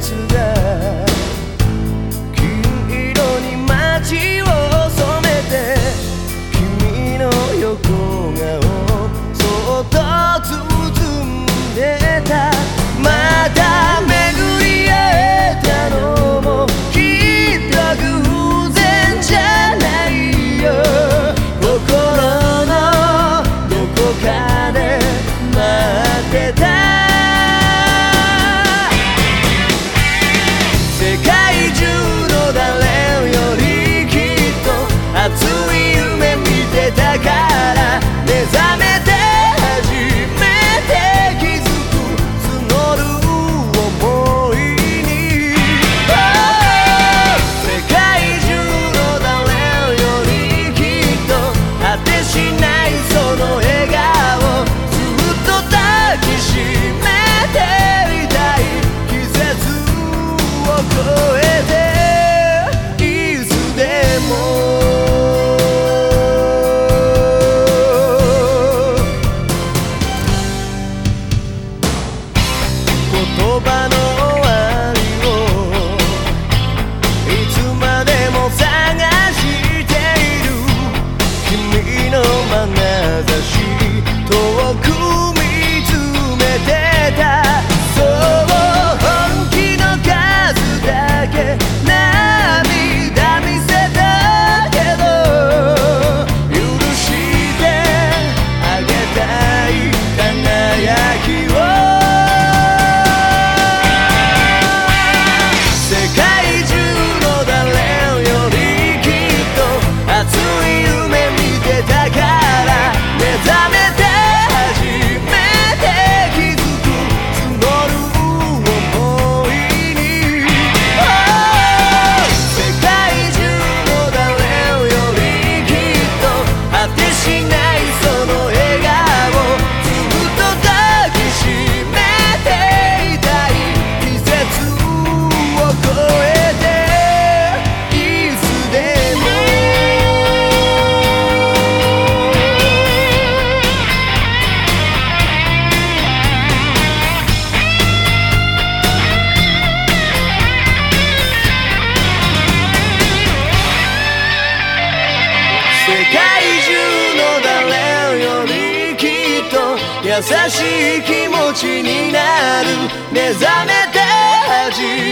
today. 葉の終わりをいつまでも探している君の眼差し優しい気持ちになる。目覚めて初め